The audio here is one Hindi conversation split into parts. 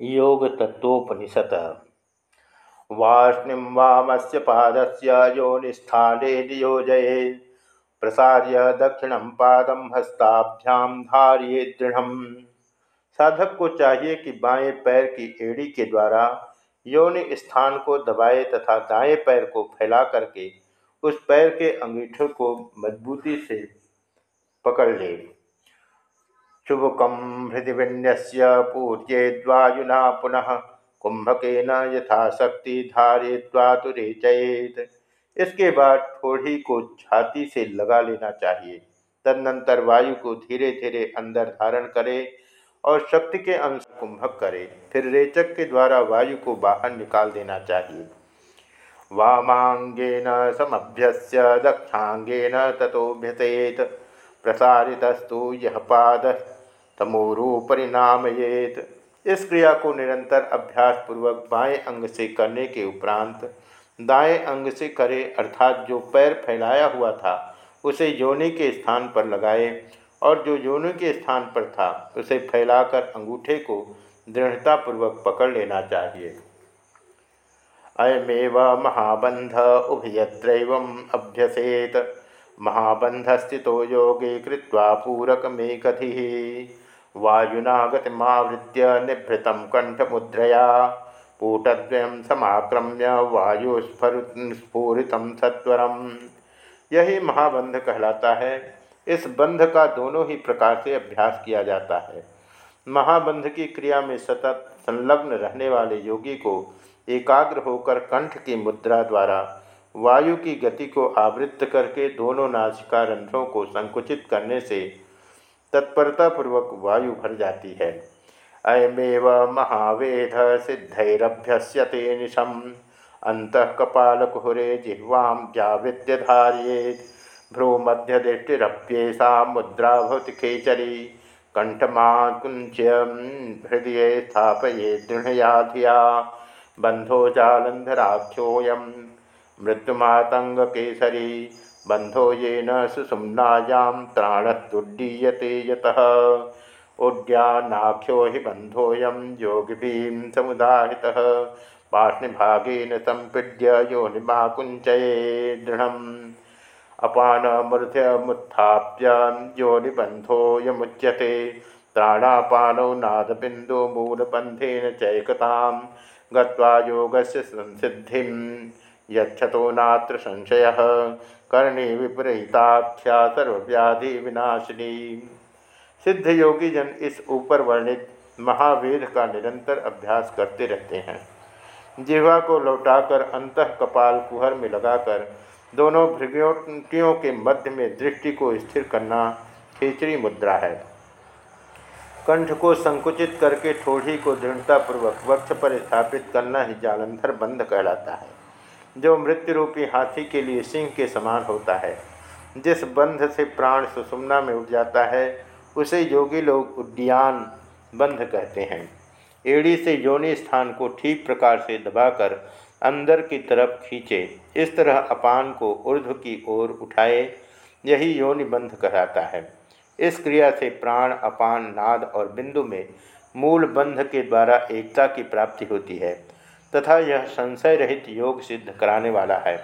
योग तत्वोपनिषद वाष्णिम वामस्य पादस्य योनिस्थाने नियोजये प्रसार्य दक्षिणम पादम हस्ताभ्याम धारिये दृढ़ साधक को चाहिए कि बाएँ पैर की एड़ी के द्वारा योनि स्थान को दबाए तथा दाएँ पैर को फैला करके उस पैर के अंगीठे को मजबूती से पकड़ ले। शुभकम हृदय विन्यस्य पूर्जेद्वायुना पुनः कुंभकेन यथाशक्ति धारित्वातुरेचयेत इसके बाद ठोड़ी को छाती से लगा लेना चाहिए। तदनंतर वायु को धीरे धीरे अंदर धारण करे और शक्ति के अंश कुंभक करे। फिर रेचक के द्वारा वायु को बाहर निकाल देना चाहिए। वामांगेन समभ्यस्य, दक्षांगेन तथोभ्यसेत प्रसारितस्तु यह पाद तमोरू परिणामयेत इस क्रिया को निरंतर अभ्यास पूर्वक बाएँ अंग से करने के उपरांत, दाएँ अंग से करे, अर्थात जो पैर फैलाया हुआ था, उसे योनि के स्थान पर लगाए और जो योनि के स्थान पर था, उसे फैलाकर अंगूठे को दृढ़तापूर्वक पकड़ लेना चाहिए। अयमेव महाबंध उभयत्र अभ्यसेत। महाबंध स्थितो योगे कृत्वा कथि वायुना गतिमावृत्य निभृत कंठमुद्रया कूटद्वयं समाक्रम्य वायुस्फुरित सत्वरम यही महाबंध कहलाता है। इस बंध का दोनों ही प्रकार से अभ्यास किया जाता है। महाबंध की क्रिया में सतत संलग्न रहने वाले योगी को एकाग्र होकर कंठ की मुद्रा द्वारा वायु की गति को आवृत्त करके दोनों नाचिका रंध्रों को संकुचित करने से तत्परतापूर्वक वायु भर जाती है। अयमेव महावेद सिद्धरभ्यस्यते निशम अंत कपालकुहरे जिह्वां धारियेत भ्रूमध्यदृष्टिरप्येषा मुद्रा भवति खेचरी कंठमाकुंच्य हृदय स्थापये दृढ़या धिया बंधो जालंधराख्योऽयं मृत्युमातंगकेसरी बंधो ये न सुसुम्नायां त्राणस्तुड्डीयते यतः। उड्यानाख्यो हि बन्धोऽयं योगिभिः समुदाहृतः। पाष्णिभागेन सम्पीड्य योनिमाकुञ्चये दृढम्। अपानमूर्ध्यमुत्थाप्य योनिबन्धोऽयमुच्यते। त्राणापानौ नादबिन्दुमूलबन्धेन चैकतां गत्वा योगस्य संसिद्धिं यक्षतो नात्र संशयः। कर्णी विपरीताख्या सर्वव्याधि विनाशिनी। सिद्ध योगी जन इस ऊपर वर्णित महावेद का निरंतर अभ्यास करते रहते हैं। जिह्वा को लौटाकर अंत कपाल कुहर में लगाकर दोनों भृगोटियों के मध्य में दृष्टि को स्थिर करना खींचड़ी मुद्रा है। कंठ को संकुचित करके ठोड़ी को दृढ़तापूर्वक वक्ष पर स्थापित करना ही जालंधर बंध कहलाता है। जो मृत्यु रूपी हाथी के लिए सिंह के समान होता है। जिस बंध से प्राण सुषुम्ना में उठ जाता है, उसे योगी लोग उद्यान बंध कहते हैं। एड़ी से योनि स्थान को ठीक प्रकार से दबाकर अंदर की तरफ़ खींचे, इस तरह अपान को ऊर्ध्व की ओर उठाए, यही योनि बंध कहलाता है। इस क्रिया से प्राण, अपान, नाद और बिंदु में मूल बंध के द्वारा एकता की प्राप्ति होती है। तथा यह संशय रहित योग सिद्ध कराने वाला है।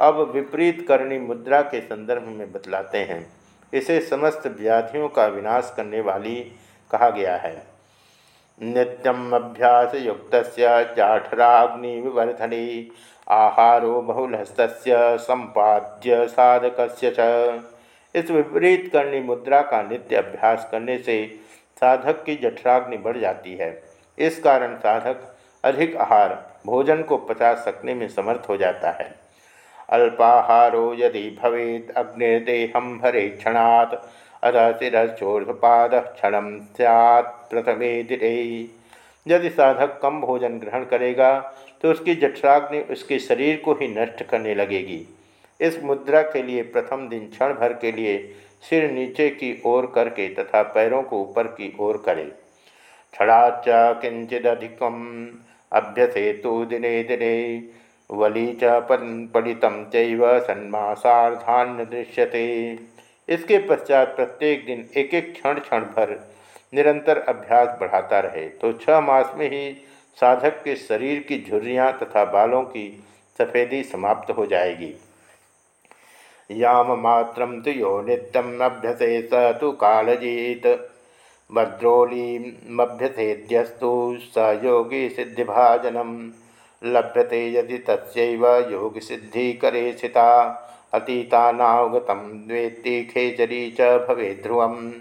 अब विपरीत करणी मुद्रा के संदर्भ में बतलाते हैं। इसे समस्त व्याधियों का विनाश करने वाली कहा गया है। नित्यम अभ्यास युक्त जाठराग्नि विवर्धनी, आहारो बहुलस्त संपाद्य साधक इस विपरीत करणी मुद्रा का नित्य अभ्यास करने से साधक की जठराग्नि बढ़ जाती है। इस कारण साधक अधिक आहार भोजन को पचा सकने में समर्थ हो जाता है। अल्पाहारो यदि भवेद अग्निर्देहम भरे क्षणात् अध शिरचोर्धपाद क्षण सैत् प्रथमे दिरे यदि साधक कम भोजन ग्रहण करेगा तो उसकी जठराग्नि उसके शरीर को ही नष्ट करने लगेगी। इस मुद्रा के लिए प्रथम दिन क्षण भर के लिए सिर नीचे की ओर करके तथा पैरों को ऊपर की ओर करे। क्षणाच किंचिदधिकम। अभ्यसे तो दिने दिने वली च पलित सन्मासाधान्य दृश्यते इसके पश्चात प्रत्येक दिन एक एक क्षण क्षण भर निरंतर अभ्यास बढ़ाता रहे। तो छह मास में ही साधक के शरीर की झुर्रियाँ तथा बालों की सफ़ेदी समाप्त हो जाएगी। याम मात्रम तो यो नित्यम अभ्यसे स तो कालजीत। भद्रोलीमभ्यसेद्यस्तु स योगी सिद्धिभाजनम। लभ्यते यदि तस्व योगी सिद्धि करे स्थिता अतीतानावगत वेत्ति खेचरी च भवे ध्रुव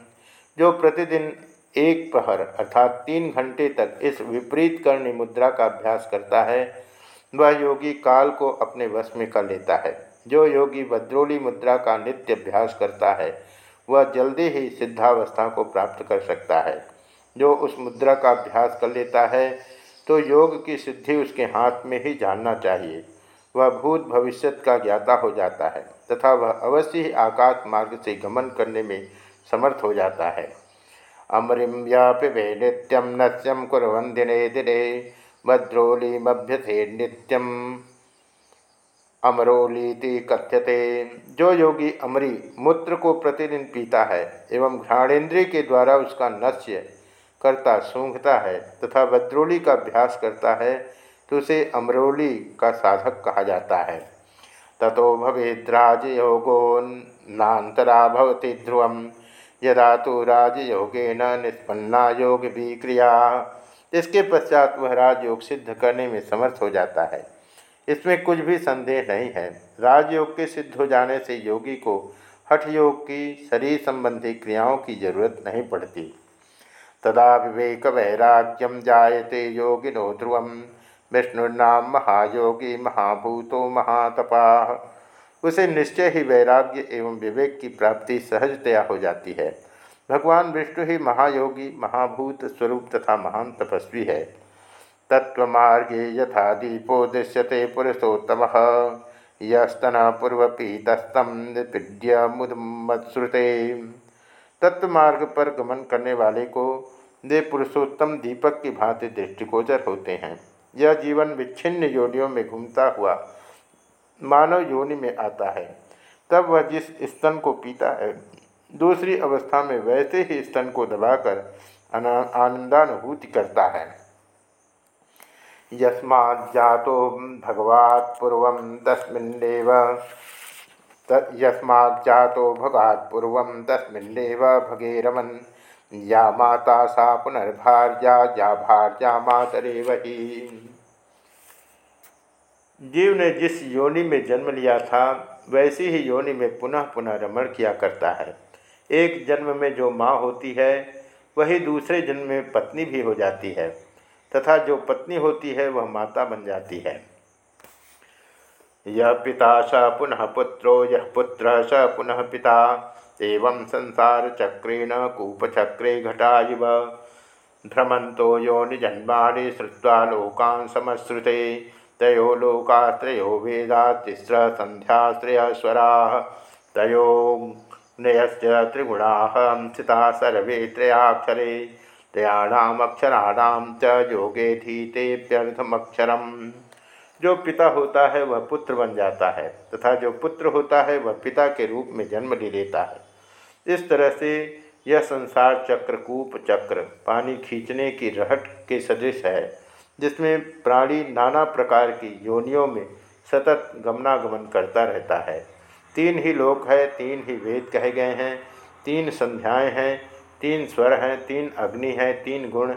जो प्रतिदिन एक प्रहर अर्थात तीन घंटे तक इस विपरीत करणी मुद्रा का अभ्यास करता है, वह योगी काल को अपने वश में कर लेता है। जो योगी भद्रोली मुद्रा का नित्य अभ्यास करता है वह जल्दी ही सिद्धावस्था को प्राप्त कर सकता है। जो उस मुद्रा का अभ्यास कर लेता है तो योग की सिद्धि उसके हाथ में ही जानना चाहिए। वह भूत भविष्य का ज्ञाता हो जाता है, तथा वह अवश्य ही आकाश मार्ग से गमन करने में समर्थ हो जाता है। अमरिम व्यापिवे नित्यम नश्यम कुरन दिने दिने भद्रोलीमभ्यथे नित्यम। अमरोलीति कथ्यते। जो योगी अमरी मूत्र को प्रतिदिन पीता है एवं घ्राणेन्द्रिय के द्वारा उसका नश्य करता सूंघता है तथा भद्रोली का अभ्यास करता है तो उसे अमरोली का साधक कहा जाता है। ततो भवेद्राजयोगो नातरा भवती ध्रुव यदा तो राजयोगेन निष्पन्ना योग भी क्रिया इसके पश्चात वह राजयोग सिद्ध करने में समर्थ हो जाता है। इसमें कुछ भी संदेह नहीं है। राजयोग के सिद्ध हो जाने से योगी को हठ योग की शरीर संबंधी क्रियाओं की ज़रूरत नहीं पड़ती। तदा विवेक वैराग्यम जायते योगिनो ध्रुव विष्णुर्नाम महायोगी महाभूतो महातपा। उसे निश्चय ही वैराग्य एवं विवेक की प्राप्ति सहजतया हो जाती है। भगवान विष्णु ही महायोगी, महाभूत स्वरूप तथा महान तपस्वी है। तत्वमार्गे यथा दीपो दृश्यते पुरुषोत्तम। यस्तन पूर्वपीतस्तम निपीड्य मुदमत्श्रुते तत्वमार्ग पर गमन करने वाले को वे पुरुषोत्तम दीपक की भांति दृष्टिगोचर होते हैं। यह जीवन विच्छिन्न योनियों में घूमता हुआ मानव योनि में आता है। तब वह जिस स्तन को पीता है, दूसरी अवस्था में वैसे ही स्तन को दबाकर आनंदानुभूति करता है। यस्माज्जातो भगवात् पूर्व तस्मिन्नेव। यस्माज्जातो भगात् पूर्व तस्मिन्नेव भगे रमन या माता सा पुनर्भार्या, या भार्या मातरे वही जीव ने जिस योनि में जन्म लिया था, वैसी ही योनि में पुनः पुनः रमण किया करता है। एक जन्म में जो माँ होती है, वही दूसरे जन्म में पत्नी भी हो जाती है। तथा जो पत्नी होती है, वह माता बन जाती है। यह पिता स पुनः पुत्रो यह पुत्र स पुनः पिता। एवं संसार चक्रेण कूपचक्रे घटाइव भ्रमंतो यो निजन्मानि श्रुवा लोकान् समश्रुते तयो लोकात्रयो वेदा तिस्र संध्याश्रयस्वरा तयो नयश्च त्रिगुणाः स्थिता सर्वे त्रयाक्षरे। त्रयाणाम च योगे धीतेप्यर्थमक्षरम जो पिता होता है, वह पुत्र बन जाता है, तथा जो पुत्र होता है, वह पिता के रूप में जन्म ले लेता है। इस तरह से यह संसार चक्र, कूप चक्र, पानी खींचने की रहट के सदृश है, जिसमें प्राणी नाना प्रकार की योनियों में सतत गमनागमन करता रहता है। तीन ही लोक है, तीन ही वेद कहे गए हैं, तीन संध्याएँ हैं तीन स्वर हैं, तीन अग्नि हैं, तीन गुण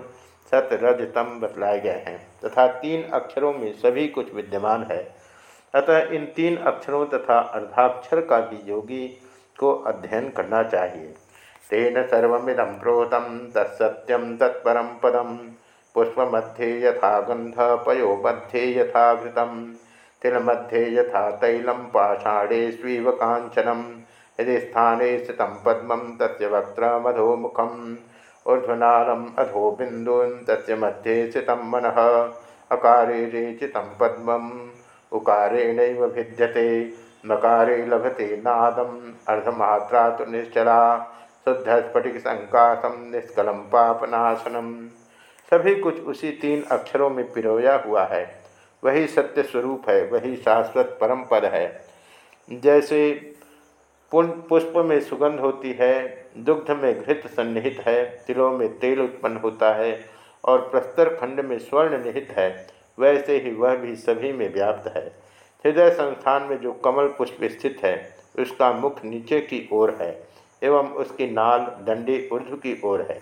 सत रज तम बतलाए गए हैं। तथा तीन अक्षरों में सभी कुछ विद्यमान है। अतः इन तीन अक्षरों तथा अर्धाक्षर का भी योगी को अध्ययन करना चाहिए। तेन सर्विदम प्रोतम तत्सत्यम तत्परम पदम पुष्पमध्ये यथा गंध पयो मध्ये यथा घृतम तिलमध्ये यथा तैलम पाषाणे स्वीव कांचनम यदि स्थाने स्थित पद्म तस्य वक्त्र मधोमुखम ऊर्ध्वनालम अधो बिंदून तस्य मध्ये स्थित मन। अकारे रेचित पद्म उकारेण भिद्यते। मकारे लभते नादम। अर्धमात्रा तो निश्चला। शुद्ध स्फटिक संकाशम निष्कलम पापनाशनम। सभी कुछ उसी तीन अक्षरों में पिरोया हुआ है। वही सत्य स्वरूप है, वही शाश्वत परम पद है। जैसे पुष्प में सुगंध होती है, दुग्ध में घृत सन्निहित है, तिलों में तेल उत्पन्न होता है और प्रस्तर खंड में स्वर्ण निहित है, वैसे ही वह भी सभी में व्याप्त है। हृदय संस्थान में जो कमल पुष्प स्थित है, उसका मुख नीचे की ओर है एवं उसकी नाल दंडी ऊर्ध्व की ओर है।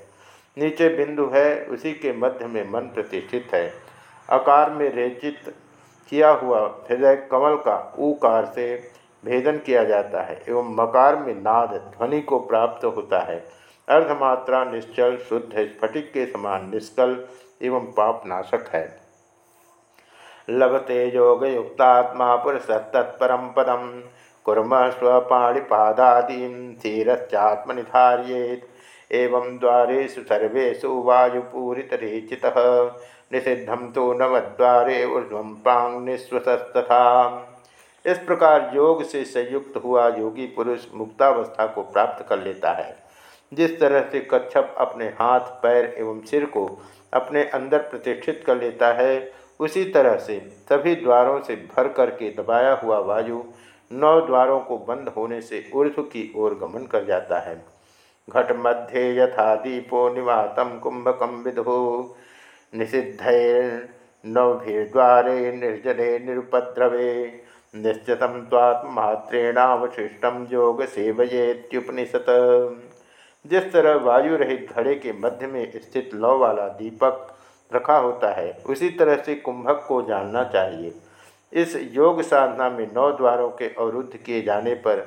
नीचे बिंदु है, उसी के मध्य में मन प्रतिष्ठित है। आकार में रेचित किया हुआ हृदय कमल का ऊकार से भेदन किया जाता है एवं मकार में नाद ध्वनि को प्राप्त होता है। अर्धमात्रा निश्चल, शुद्ध, स्फटिक के समान निष्कल एवं पापनाशक है। लभते योग युक्तात्मा पुरुष तत्परम पदम, कुर्म स्वपाणिपादादीन धीरश्चात्मनिधार्येत। एवं द्वारेषु सर्वेषु निषिद्धम तो नवद्वारे ऊर्ध्व प्रांग निस्वतस्तथा इस प्रकार योग से संयुक्त हुआ योगी पुरुष मुक्तावस्था को प्राप्त कर लेता है। जिस तरह से कच्छप अपने हाथ, पैर एवं सिर को अपने अंदर प्रतिष्ठित कर लेता है, उसी तरह से सभी द्वारों से भर करके दबाया हुआ वायु नौ द्वारों को बंद होने से ऊर्ध्व की ओर गमन कर जाता है। घट मध्य यथा दीपो निवातम कुंभकम विधो निषिद्धैर्नवभिर्द्वारे निर्जले निरुपद्रवे निश्चितम तात्मात्रेणावशिष्टम योग सेवयेत्युपनिषत जिस तरह वायु रहित घड़े के मध्य में स्थित लौ वाला दीपक रखा होता है, उसी तरह से कुंभक को जानना चाहिए। इस योग साधना में नौ द्वारों के अवरुद्ध किए जाने पर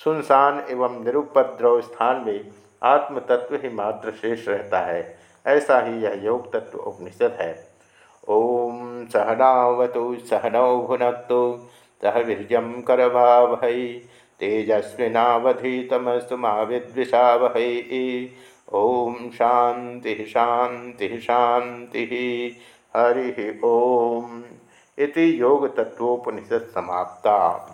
सुनसान एवं निरुपद्रव स्थान में आत्म तत्व ही मात्र शेष रहता है। ऐसा ही यह योग तत्व उपनिषद है। ओम सहनावतु सहनौ भुनक्तु सह कर करवावहै, तेजस्विनावधीतमस्तु मा विद्विषावहै ओम शांति शांति शांति हरि ओम। इति योग तत्वोपनिषद समाप्ता।